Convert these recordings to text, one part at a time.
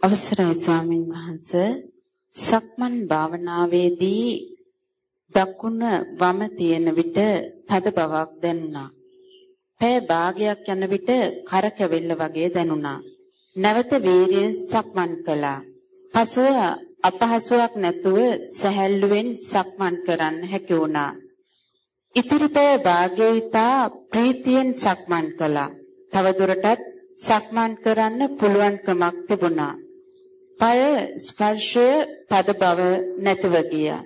අවසරයි ස්වාමින් වහන්ස සක්මන් භාවනාවේදී දකුණ වම තියෙන විට තද බවක් දැනුණා. පය භාගයක් යන විට කරකැවිල්ල වගේ දැනුණා. නැවත වීර්යයෙන් සක්මන් කළා. පසුව අපහසුයක් නැතුව සැහැල්ලුවෙන් සක්මන් කරන්න හැකි වුණා. ඉතිරි පය භාගයීතා ප්‍රීතියෙන් සක්මන් කළා. තවදුරටත් සක්මන් කරන්න පුළුවන්කමක් තිබුණා. পায় ස්පර්ශය තද බව නැතිව ගියා.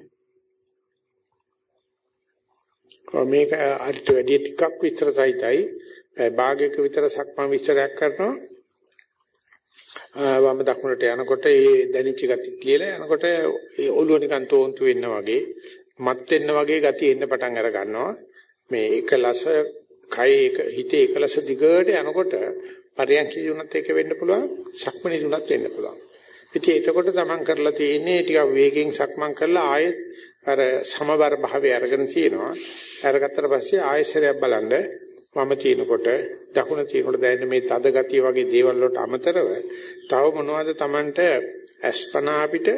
මේක අරිට වැඩි ටිකක් විස්තර සහිතයි. භාගයක විතර සක්මන් විස්තරයක් කරනවා. වම දකුණට යනකොට ඒ දැනිච්ච ගති කියලා යනකොට ඒ ඔළුව නිකන් තෝන්තු වෙන්න වගේ මත් වෙන්න වගේ ගතිය එන්න පටන් අර ගන්නවා. මේ එකලස කය එක හිතේ එකලස දිගට යනකොට පරයන්ක යුණත් එක වෙන්න පුළුවන් සක්මණේ යුණත් වෙන්න පුළුවන්. ඉතින් එතකොට තමන් කරලා තියෙන්නේ ටිකක් වේගෙන් සක්මන් කරලා ආයෙත් අර සමබර භාවය අරගෙන තියෙනවා. අරගත්තට පස්සේ ආයෙසරයක් බලන්න වම තිනකොට දකුණ තිනකොට දැනෙන මේ තද ගතිය වගේ දේවල් වලට අමතරව තව මොනවද Tamanට අස්පනා අපිට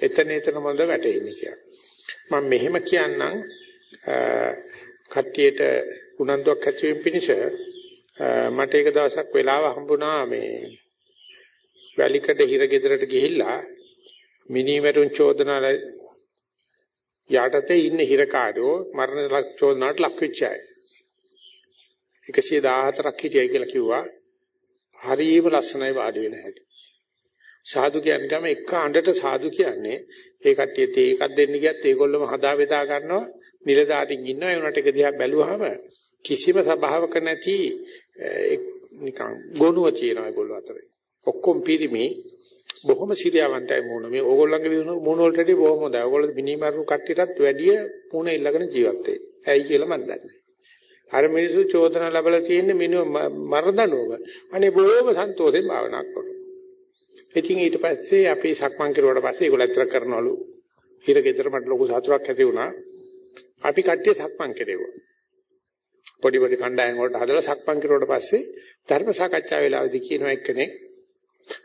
එතන එතන මොනද වැටෙන්නේ කියලා. මම මෙහෙම කියන්නම් කට්ටියට උනන්දුවක් ඇති වෙන පිණිස මට එක දවසක් වෙලාව හම්බුණා මේ වැලිකඩ හිරගෙදරට ගිහිල්ලා මිනිමෙරුන් චෝදනාල යටතේ ඉන්න හිරකාරයෝ මරණ චෝදනාවට ලක් වෙච්ච අය. 114ක් හිටියයි කියලා කිව්වා. හරියම ලස්සනයි වාඩි වෙන හැටි. සාදු කියන්නේ ගම එක අඬට සාදු කියන්නේ ඒ කට්ටිය තේ එකක් දෙන්න ගියත් ඒගොල්ලොම හදා බෙදා ගන්නවා නිලධාරීන් ඉන්නවා ඒ උනට එක දිහා බැලුවාම කිසිම සබාවක නැති නිකන් ගොනුව තියෙනවා ඒගොල්ලෝ අතරේ. ඔක්කොම පිරිමි බොහොම සිරියවන්තයි මූණ. මේ ඕගොල්ලන්ගේ මූණ වලට වඩා බොහොම හොඳයි. ඕගොල්ලෝ මිනිමරු කට්ටියටත් වැඩිය මූණ ඉල්ලගෙන ජීවත් වෙයි. ඇයි කියලා මම දන්නේ. අර මිනිස්සු චෝදනා ලැබලා තියෙන්නේ මිනිහ මරදනුවම. අනේ බොහොම සන්තෝෂයෙන් භාවනා කරනවා. ඉතින් ඊට පස්සේ අපි සක්මන් කරුවාට පස්සේ ඒගොල්ලෝ අතර කරනවලු. ඊට ගෙදර මට ලොකු සතුටක් ඇති වුණා. අපි කට්ටිය සක්මන් කෙරෙව්වා. පොඩි පොඩි කණ්ඩායම් වලට හදලා සක්මන් කරුවාට පස්සේ ධර්ම සාකච්ඡා වෙලාවේදී කියනවා එක්කෙනෙක්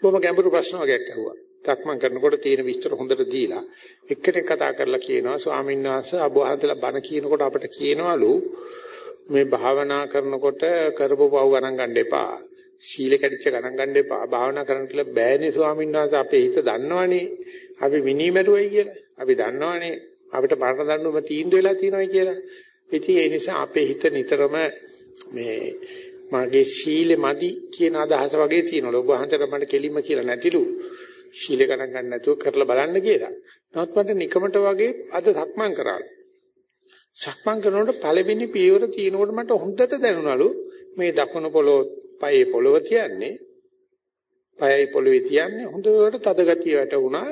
බොහොම ගැඹුරු ප්‍රශ්න වගේක් අහුවා. සක්මන් කරනකොට තියෙන විස්තර හොඳට දීලා එක්කෙනෙක් කතා කරලා කියනවා ස්වාමීන් වහන්සේ අබෝහන්තලා බණ කියනකොට අපිට කියනවලු මේ භාවනා කරනකොට කරපු පව් ගණන් ගන්න එපා. සීල කැඩිච්ච ගණන් ගන්න එපා. භාවනා කරන්න කියලා බෑනේ ස්වාමීන් වහන්සේ අපේ හිත දන්නවනේ. අපි මිනිමැරුවයි කියලා. අපි දන්නවනේ අපිට මරණ දඬුවම තීන්දුව වෙලා තියෙනවයි කියලා. ඉතින් ඒ නිසා අපේ හිත නිතරම මේ මගේ සීලෙ මදි කියන අදහස වගේ තියෙනවා. ඔබ වහන්සේට මට කෙලින්ම කියලා නැතිලු. සීල ගණන් ගන්න නැතුව කරලා බලන්න කියලා. නමුත් මට නිකමට වගේ අද සක්මන් කරා. සක්මන් කරනකොට පළවෙනි පියවර තියෙනකොට මට හොඳට දැනුණලු මේ දකුණු පොළොව පයේ පොළොව තියන්නේ පයයි පොළොවේ තියන්නේ හොඳට තද ගතිය වැටුණා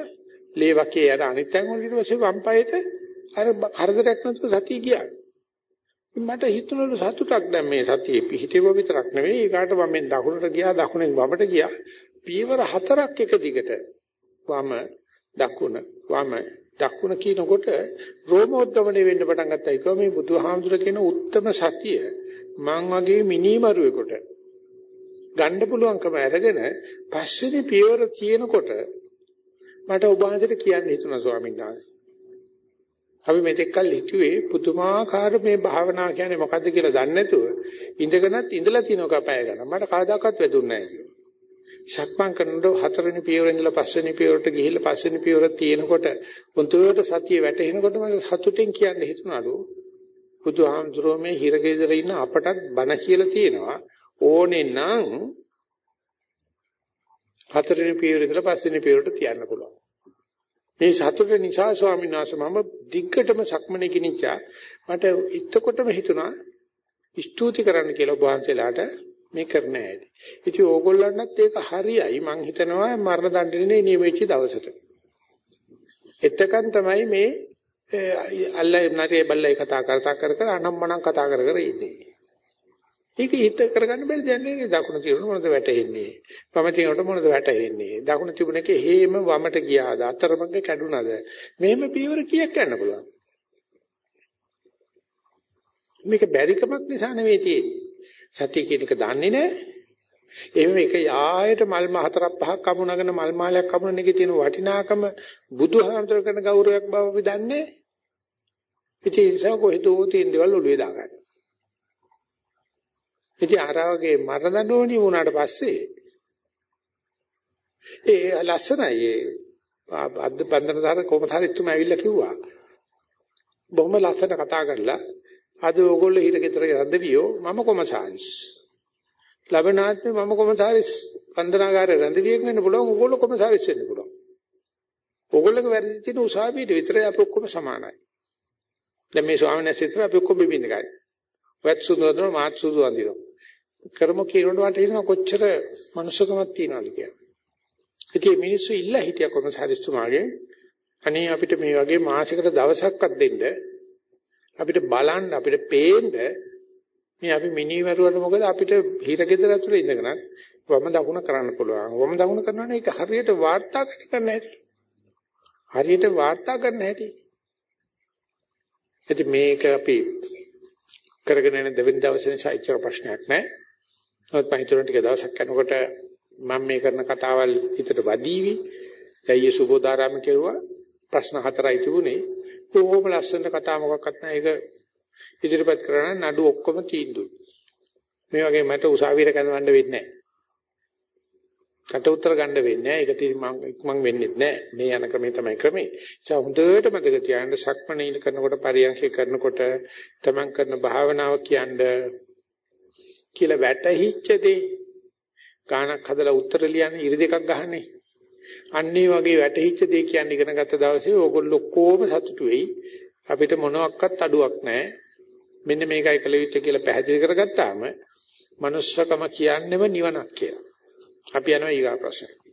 ලේ වකේ යට අනිත් තැන් වල ඊට පස්සේ වම් පයට අර කරදරයක් නැතුව සතිය ගියා මට හිතුණලු සතුටක් දැන් මේ සතියේ පිහිටෙව විතරක් නෙවෙයි ඒකට වමෙන් දකුණට ගියා දකුණෙන් වමට ගියා පියවර හතරක් එක දිගට වම දකුණ වම දකුණ කියනකොට රෝමෝද්ගමණය වෙන්න පටන් ගත්තා. ඒක මේ බුදුහාමුදුර කියන උත්තරම සතිය මං වගේ මිනිමරුවෙකුට ගන්න පුළුවන්කම අරගෙන පස්වෙනි පියවර තියෙනකොට මට ඔබ වහන්සේට කියන්න හිතුණා ස්වාමීන් වහන්සේ. අපි මෙතෙක් කල් හිතුවේ පුදුමාකාර මේ භාවනා කියන්නේ මොකද්ද කියලා දන්නේ නැතුව ඉඳගෙනත් ඉඳලා තිනව කපය ගන්න. මට කවදාකවත් වැදුන්නේ නැහැ සක්මන් කරනකොට හතරවෙනි පියවර ඉඳලා පස්වෙනි පියවරට ගිහිල්ලා පස්වෙනි පියවර තියෙනකොට උන්ටට සතිය වැටෙනකොට මම සතුටින් කියන්න හිතුණලු. බුදුහාමුදුරුවෝ මේ හිරගෙදර ඉන්න අපටත් බණ කියලා තියෙනවා. ඕනේ නම් හතරවෙනි පියවර ඉඳලා පස්වෙනි පියවරට තියන්න පුළුවන්. මේ සතුට නිසා ස්වාමීන් වහන්සේ මම දිග්ගටම සක්මනේ කිනිච්චා මට එතකොටම හිතුණා ස්තුති කරන්න කියලා ඔබ වහන්සේලාට මේ කරන ඇයි. ඉතින් ඕගොල්ලන්ටත් ඒක හරියයි මං හිතනවා මරණ දඬුවමේ නියමෙච්ච දවසට. එතකන් තමයි මේ අල්ලයි නැරේ බල්ලයි කතා කරතා කර කර අනම්මනම් කතා කර කර ඉන්නේ. ඒක හිත කරගන්න බැරි දෙයක් නෙවෙයි දකුණ තියෙන මොනද වැටෙන්නේ. වම තියෙනකොට මොනද වැටෙන්නේ. දකුණ තිබුණේක හේම වමට ගියාද අතරමඟ කැඩුනද. මෙහෙම පියවර කීයක් යන්න පුළුවන්. මේක බැරිකමක් නිසා නෙවෙයි තියෙන්නේ. සතිය කියන එක දන්නේ නැහැ. එහෙම එක යායට මල් මහ හතරක් පහක් කමුණගෙන මල් මාලයක් කමුණන එකේ තියෙන වටිනාකම බුදුහාමතර කරන ගෞරවයක් බව අපි දන්නේ. ඉතින් ඒ නිසා කොහෙදෝ තියෙන දේවල් ඔළුවේ දාගන්න. ඉතින් ආරවගේ මරණ දඬෝණි වුණාට පස්සේ ඒ ලස්සනයි ඒ අද්ද බන්දනතර කොමසාරිතුමා ඇවිල්ලා කිව්වා. බොහොම ලස්සන කතා කරලා අද ඕගොල්ලෝ හිට ගෙදර රැඳවියෝ මම කොමසාරිස්. ලබනාත්මේ මම කොමසාරිස් වන්දනාගාරේ රැඳවියෙක් වෙන්න පුළුවන් ඕගොල්ලෝ කොමසාරිස් වෙන්න පුළුවන්. ඕගොල්ලෝගේ වැරදි තියෙන උසාවියට විතරයි අපි ඔක්කොම සමානයි. දැන් මේ ස්වාමීන් වහන්සේ විතර අපි ඔක්කොම බිබින්න ගයි. වත් සුදුවදන මාත් සුදු අඳිනවා. කරමු කියනකොට මට හිතෙනවා කොච්චර මනුස්සකමක් තියනවද කියලා. ඉතින් මිනිස්සු ඉල්ලා හිටියා කොමසාරිස්තුමාගේ අනේ අපිට මේ වගේ මාසයකට දවසක්වත් දෙන්න අපිට බලන්න අපිට පේන්න මේ අපි මිනිමරුවට මොකද අපිට හිරගෙදර ඇතුලේ ඉඳගෙන වම දකුණ කරන්න පුළුවන්. වම දකුණ කරනවා නේ ඒක හරියට වාර්තා කරන්න හැටි. හරියට වාර්තා කරන්න හැටි. ඉතින් මේක අපි කරගෙන යන දෙවෙනි දවසේ නිසා ඉච්චර ප්‍රශ්නයක් නැහැ. නමුත් මම හිතුවා ටික දවසක් යනකොට මම මේ කරන කතාවල් හිතට වදීවි. ඇයි සුබෝදාරාම කෙරුවා ප්‍රශ්න හතරයි තිබුණේ. කොහොම ලස්සන කතා මොකක්වත් නැහැ. ඒක ඉදිරිපත් කරන නඩු ඔක්කොම තීන්දුවයි. මේ වගේ මට උසාවියට කැඳවන්න වෙන්නේ නැහැ. කට උතර ගන්න වෙන්නේ නැහැ. ඒක තී මම ඉක්මන් වෙන්නේ නැහැ. මේ යන ක්‍රමේ තමයි ක්‍රමේ. ඒ හොඳට මතක තියාගන්න සක්මණේන කරනකොට පරියන්ඛය කරනකොට තමන් කරන භාවනාව කියන්නේ කියලා වැටහිච්ච දේ ගානක් හදලා උත්තර ලියන්නේ ඉරි දෙකක් ගහන්නේ. අන්නේ වගේ වැටහිච්ච දේ කියන්නේ ඉගෙන ගත්ත දවසේ ඕගොල්ලෝ කොහොම සතුටු වෙයි. අපිට මොනවත් අඩුවක් නැහැ. මෙන්න මේකයි කළ යුත්තේ කියලා පැහැදිලි කරගත්තාම manussකම කියන්නේම නිවනක් කියලා. අපි යනවා ඊගා ප්‍රශ්න.